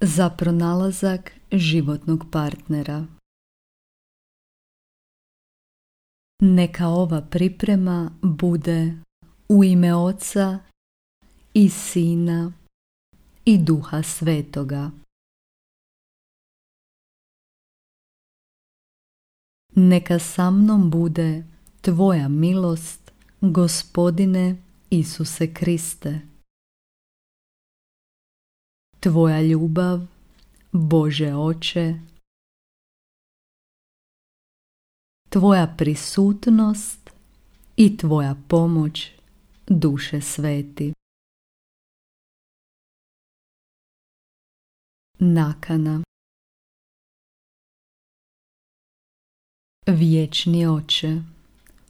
za pronalazak životnog partnera. Neka ova priprema bude u ime Oca i Sina i Duha Svetoga. Neka sa mnom bude Tvoja milost, Gospodine Isuse Kriste. Tvoja ljubav, Bože Oče, Tvoja prisutnost i Tvoja pomoć, duše sveti. Nakana. Vječni oče,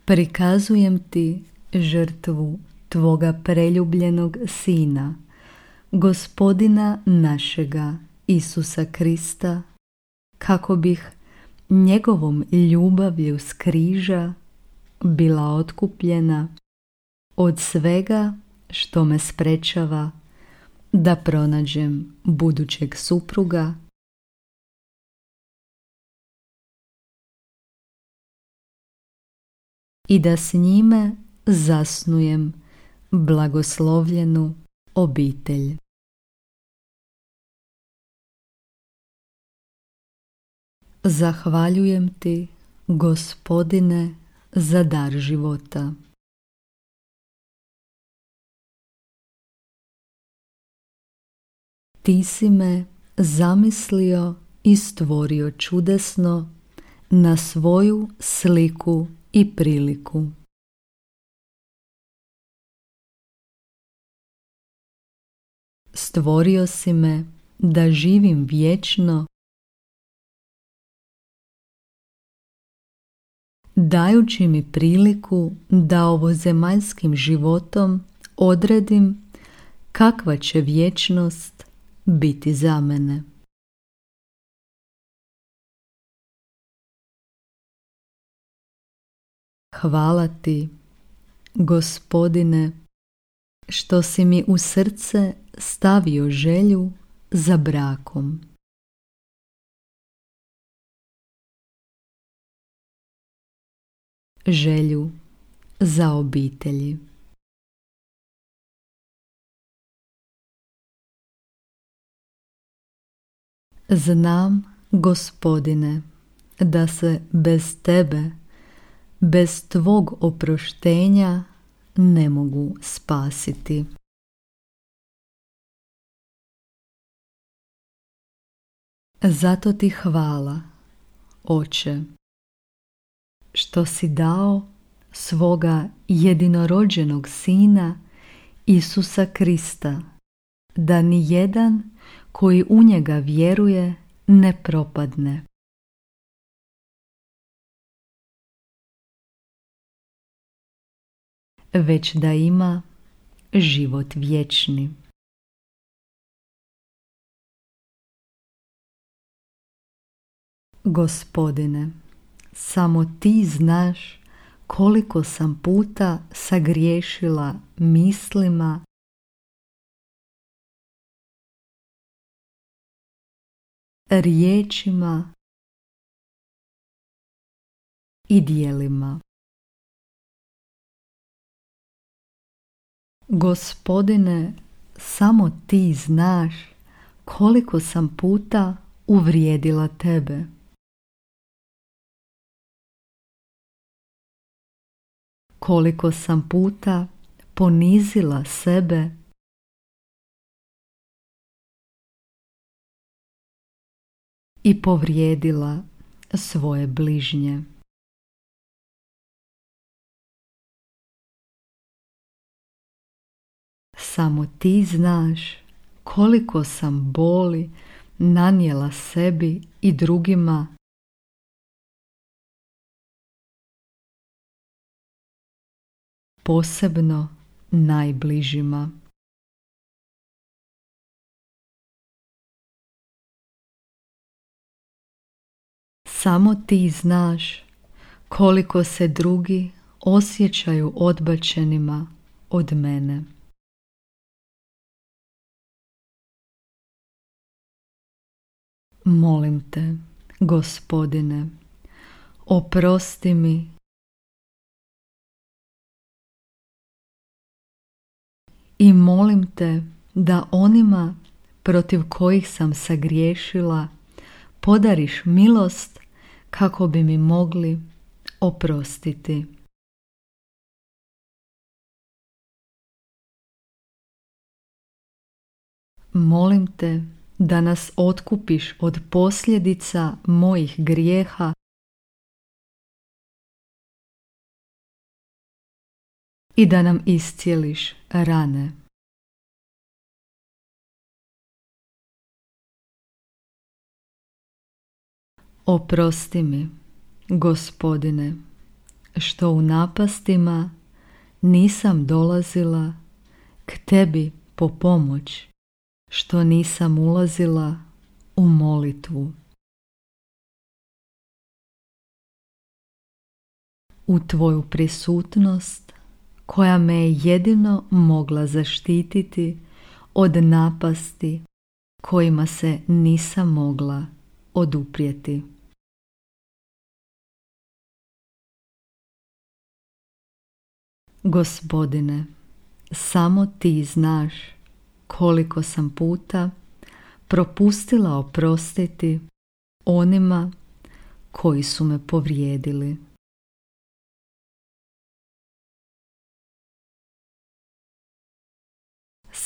prikazujem ti žrtvu Tvoga preljubljenog Sina, Gospodina našega Isusa Krista, kako bih njegovom ljubavlju s križa bila otkupljena od svega što me sprečava da pronađem budućeg supruga. I da s njime zasnujem blagoslovljenu obitelj. Zahvaljujem ti, gospodine, za dar života. Ti si me zamislio i stvorio čudesno na svoju sliku i priliku. Stvorio si me da živim vječno dajući mi priliku da ovo zemaljskim životom odredim kakva će vječnost biti za mene. Hvala ti, gospodine, što si mi u srce stavio želju za brakom. Želju za obitelji. Znam, gospodine, da se bez tebe bez tvog oproštenja ne mogu spasiti. Zato ti hvala, Oče, što si dao svoga jedinorođenog Sina Isusa Krista, da ni jedan koji u njega vjeruje ne propadne, već da ima život vječni. Gospodine, samo ti znaš koliko sam puta sagriješila mislima, riječima i dijelima. Gospodine, samo ti znaš koliko sam puta uvrijedila tebe. Koliko sam puta ponizila sebe i povrijedila svoje bližnje. Samo ti znaš koliko sam boli nanijela sebi i drugima posebno najbližima. Samo ti znaš koliko se drugi osjećaju odbačenima od mene. Molim te, gospodine, oprosti mi i molim te da onima protiv kojih sam sagriješila podariš milost kako bi mi mogli oprostiti. Molim te da nas otkupiš od posljedica mojih grijeha i da nam iscijeliš rane. Oprosti mi, gospodine, što u napastima nisam dolazila k tebi po pomoć, što nisam ulazila u molitvu. U tvoju prisutnost koja me je jedino mogla zaštititi od napasti kojima se nisam mogla oduprijeti. Gospodine, samo ti znaš koliko sam puta propustila oprostiti onima koji su me povrijedili.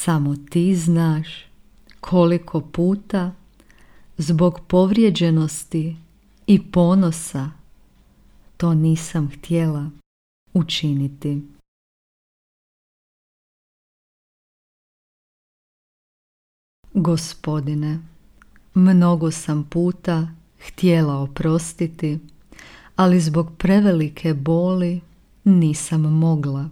Samo ti znaš koliko puta zbog povrijeđenosti i ponosa to nisam htjela učiniti. Gospodine, mnogo sam puta htjela oprostiti, ali zbog prevelike boli nisam mogla.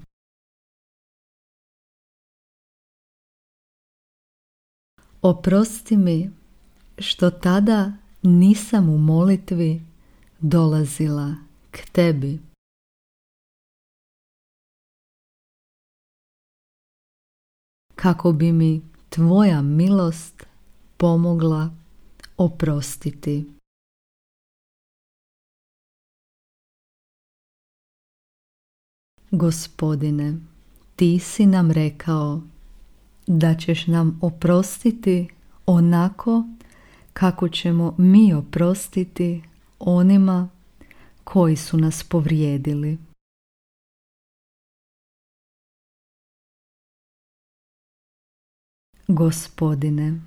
Oprosti mi što tada nisam u molitvi dolazila k tebi. Kako bi mi tvoja milost pomogla oprostiti. Gospodine, ti si nam rekao da ćeš nam oprostiti onako kako ćemo mi oprostiti onima koji su nas povrijedili. Gospodine,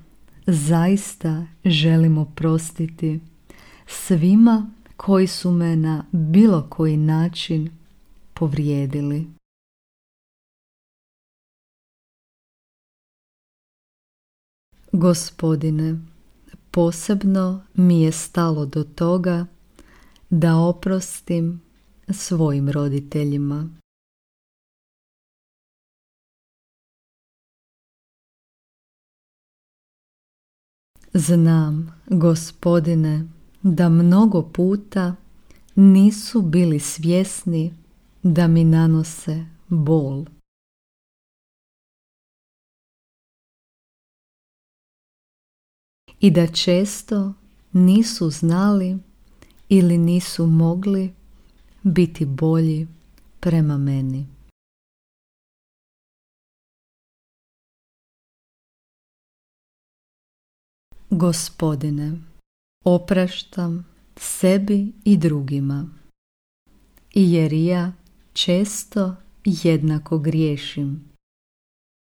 zaista želim oprostiti svima koji su me na bilo koji način povrijedili. Gospodine, posebno mi je stalo do toga da oprostim svojim roditeljima. Znam, gospodine, da mnogo puta nisu bili svjesni da mi nanose bol. I da često nisu znali ili nisu mogli biti bolji prema meni. Gospodine, opraštam sebi i drugima, jer ja često jednako griješim,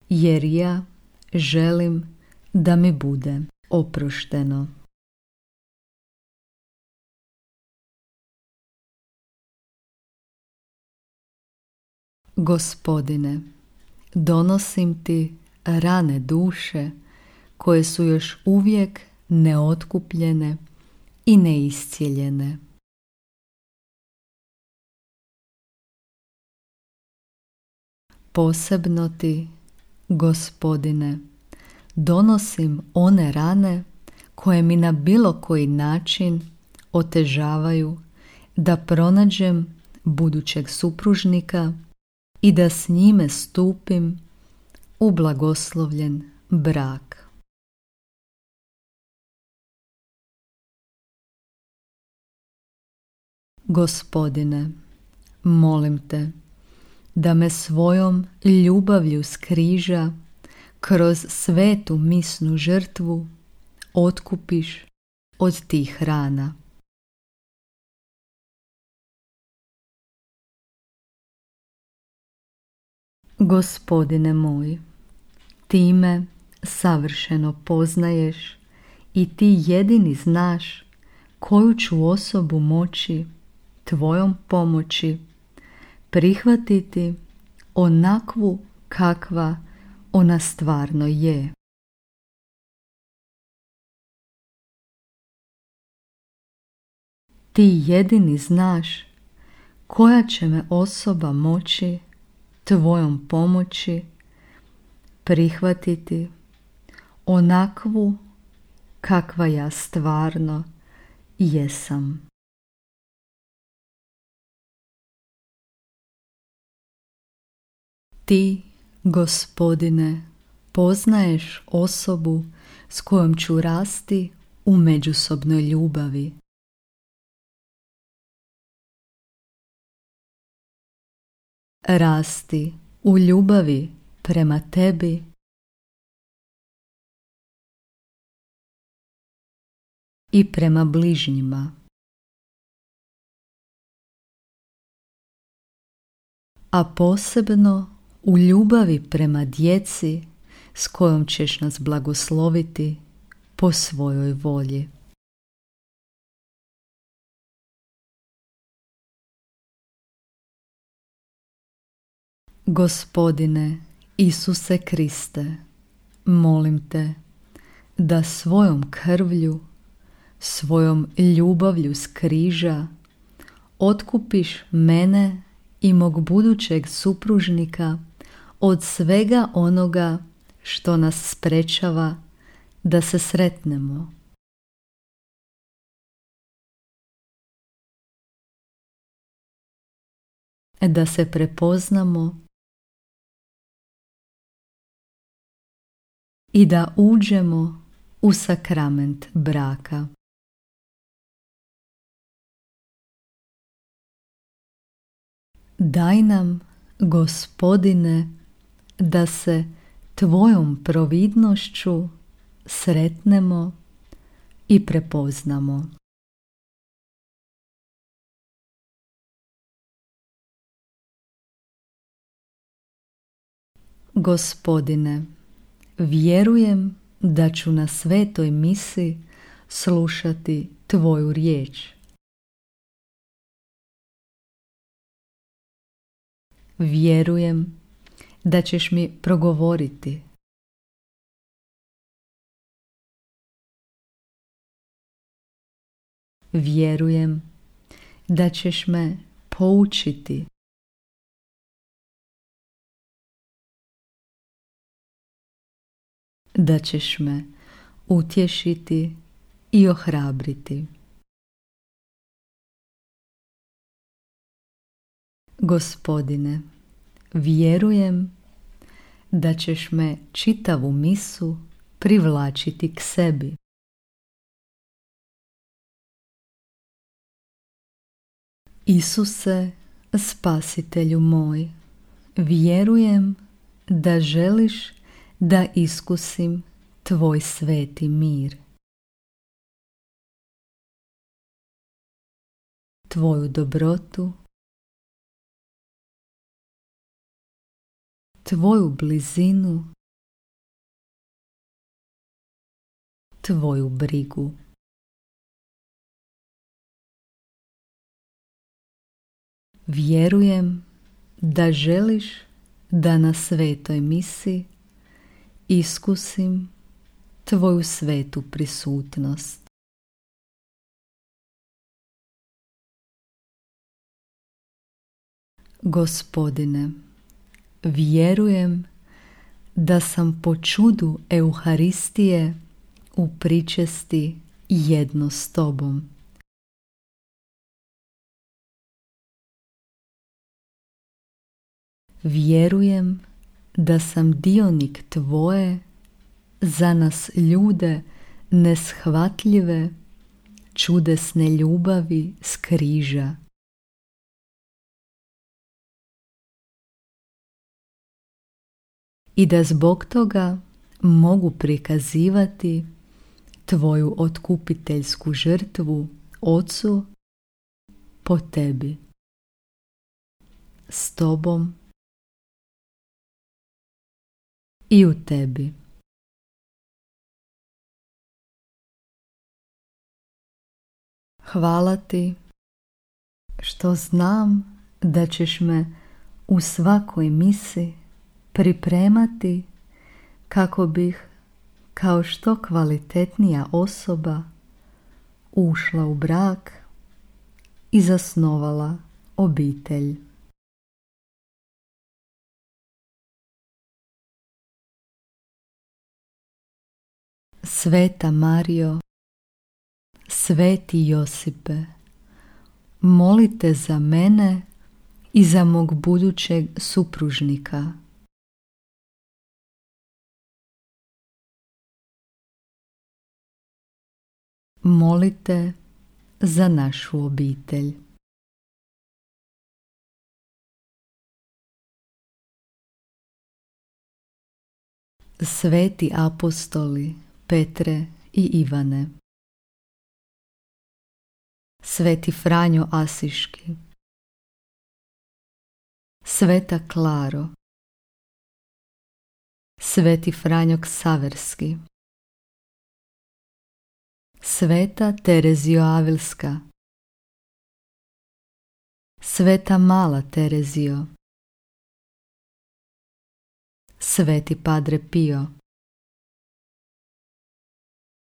jer ja želim da mi bude oprošteno. Gospodine, donosim ti rane duše koje su još uvijek neotkupljene i neiscijeljene. Posebno ti, gospodine, donosim one rane koje mi na bilo koji način otežavaju da pronađem budućeg supružnika i da s njime stupim u blagoslovljen brak. Gospodine, molim te da me svojom ljubavlju skriža kroz svetu misnu žrtvu otkupiš od tih rana. Gospodine moj, ti me savršeno poznaješ i ti jedini znaš koju ću osobu moći tvojom pomoći prihvatiti onakvu kakva ona stvarno je. Ti jedini znaš koja će me osoba moći tvojom pomoći prihvatiti onakvu kakva ja stvarno jesam. Ti, gospodine, poznaješ osobu s kojom ću rasti u međusobnoj ljubavi. Rasti u ljubavi prema tebi i prema bližnjima. A posebno u ljubavi prema djeci s kojom ćeš nas blagosloviti po svojoj volji. Gospodine Isuse Kriste, molim te da svojom krvlju, svojom ljubavlju s križa otkupiš mene i mog budućeg supružnika od svega onoga što nas sprečava da se sretnemo. Da se prepoznamo i da uđemo u sakrament braka. Daj nam, gospodine, da se tvojom providnošću sretnemo i prepoznamo. Gospodine, vjerujem da ću na svetoj misi slušati Tvoju riječ. Vjerujem da ćeš mi progovoriti. Vjerujem da ćeš me poučiti. Da ćeš me utješiti i ohrabriti. Gospodine, Vjerujem da ćeš me čitavu misu privlačiti k sebi. Isuse, spasitelju moj, vjerujem da želiš da iskusim tvoj sveti mir. Tvoju dobrotu tvoju blizinu, tvoju brigu. Vjerujem da želiš da na svetoj misi iskusim tvoju svetu prisutnost. Gospodine, Vjerujem da sam po čudu Euharistije u pričesti jedno s tobom. Vjerujem da sam dionik tvoje za nas ljude neshvatljive čudesne ljubavi s križa. I da zbog toga mogu prikazivati tvoju otkupiteljsku žrtvu Ocu po tebi, s tobom i u tebi. Hvala ti što znam da ćeš me u svakoj misi pripremati kako bih kao što kvalitetnija osoba ušla u brak i zasnovala obitelj. Sveta Mario, Sveti Josipe, molite za mene i za mog budućeg supružnika. Molite za našu obitelj. Sveti apostoli Petre i Ivane. Sveti Franjo Asiški. Sveta Klaro. Sveti Franjo Ksaverski Sveta Terezio Avilska. Sveta Mala Terezio. Sveti Padre Pio.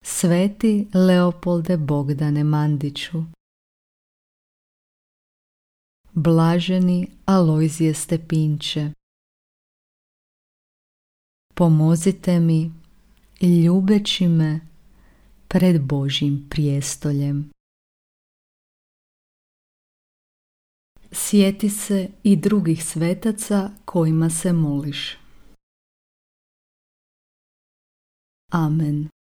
Sveti Leopolde Bogdane Mandiću. Blaženi Alojzije Stepinče. Pomozite mi ljubeći me pred Božim prijestoljem. Sjeti se i drugih svetaca kojima se moliš. Amen.